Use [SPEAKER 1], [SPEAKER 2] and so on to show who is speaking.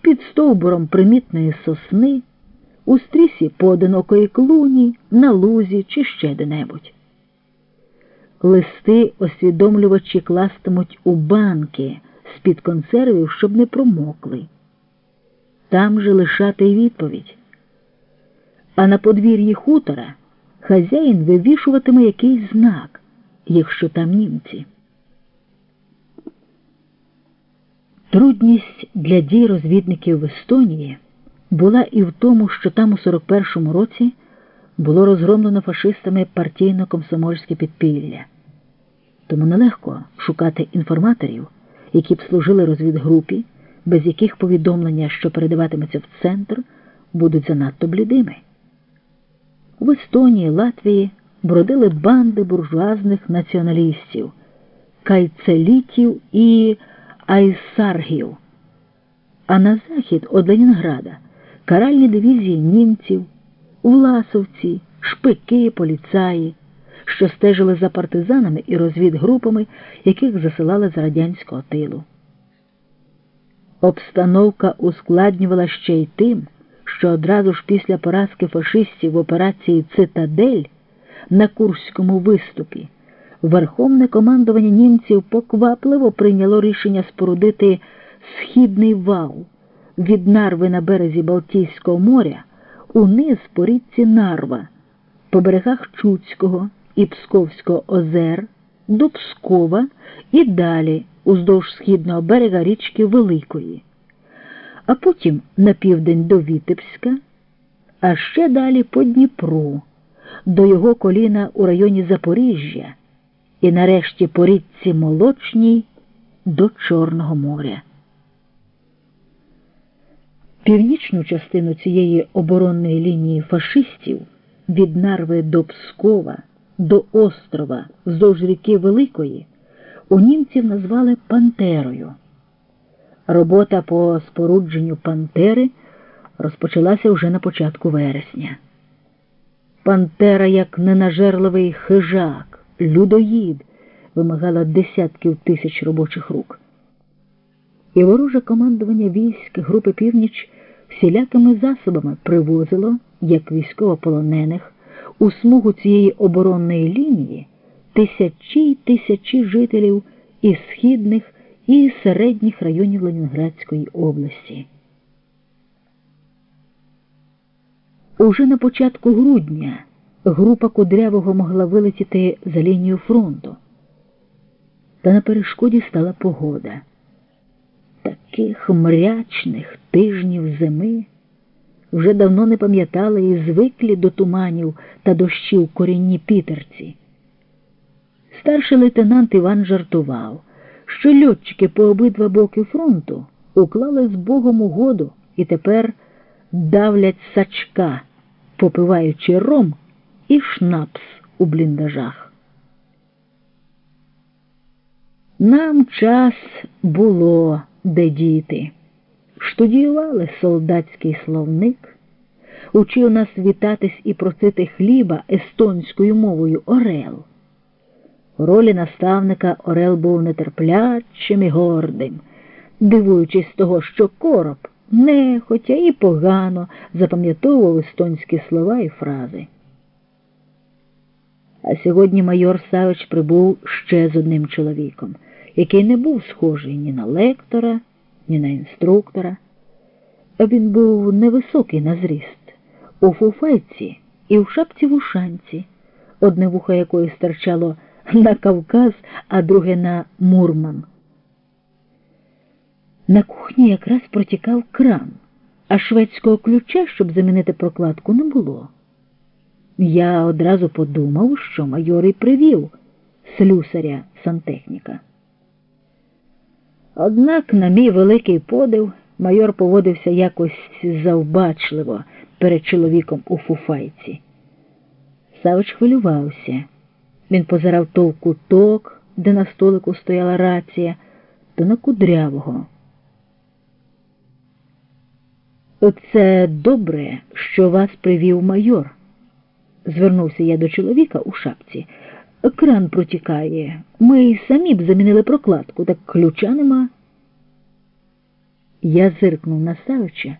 [SPEAKER 1] під стовбуром примітної сосни, у стрісі поодинокої клуні, на лузі чи ще де-небудь. Листи освідомлювачі кластимуть у банки з-під консервів, щоб не промокли. Там же лишати й відповідь. А на подвір'ї хутора хазяїн вивішуватиме якийсь знак, якщо там німці. Трудність для дій розвідників в Естонії була і в тому, що там у 41-му році було розгромлено фашистами партійно-комсомольське підпілля. Тому нелегко шукати інформаторів, які б служили розвідгрупі, без яких повідомлення, що передаватиметься в центр, будуть занадто блідими. В Естонії, Латвії бродили банди буржуазних націоналістів, кайцелітів і айсаргів. А на захід від Ленінграда каральні дивізії німців, власовці, шпики, поліцаї, що стежили за партизанами і розвідгрупами, яких засилали з радянського тилу. Обстановка ускладнювала ще й тим, що одразу ж після поразки фашистів в операції Цитадель на Курському виступі Верховне командування німців поквапливо прийняло рішення спорудити східний вал від нарви на березі Балтійського моря униз по річці Нарва, по берегах Чуцького і Псковського озер до Пскова і далі уздовж східного берега річки Великої, а потім на південь до Вітебська, а ще далі по Дніпру, до його коліна у районі Запоріжжя і нарешті по річці Молочній до Чорного моря. Північну частину цієї оборонної лінії фашистів від Нарви до Пскова, до острова вздовж ріки Великої у німців назвали Пантерою. Робота по спорудженню Пантери розпочалася вже на початку вересня. Пантера, як ненажерливий хижак, людоїд, вимагала десятків тисяч робочих рук. І вороже командування військ Групи Північ всілякими засобами привозило, як військовополонених, у смугу цієї оборонної лінії тисячі й тисячі жителів із східних і середніх районів Ленінградської області. Уже на початку грудня група Кудрявого могла вилетіти за лінію фронту. Та на перешкоді стала погода. Таких мрячних тижнів зими вже давно не пам'ятали і звиклі до туманів та дощів корінні пітерці. Старший лейтенант Іван жартував, що льотчики по обидва боки фронту уклали з Богом угоду і тепер давлять сачка, попиваючи ром і шнапс у бліндажах. Нам час було де діти. Штудіювали солдатський словник, учив нас вітатись і просити хліба естонською мовою Орел. У ролі наставника Орел був нетерплячим і гордим, дивуючись того, що короб нехотя і погано запам'ятовував естонські слова і фрази. А сьогодні майор Савич прибув ще з одним чоловіком, який не був схожий ні на лектора, ні на інструктора. Він був невисокий на зріст, у фуфайці і в шапці вушанці, одне вухо якої стирчало на Кавказ, а друге на Мурман. На кухні якраз протікав кран, а шведського ключа, щоб замінити прокладку, не було. Я одразу подумав, що майор і привів слюсаря сантехніка. Однак, на мій великий подив, майор поводився якось завбачливо перед чоловіком у фуфайці. Савич хвилювався. Він позирав то в куток, де на столику стояла рація, то на кудрявого. Оце добре, що вас привів майор. Звернувся я до чоловіка у шапці. Кран протікає. Ми самі б замінили прокладку, так ключа нема. Я зиркнув на Савича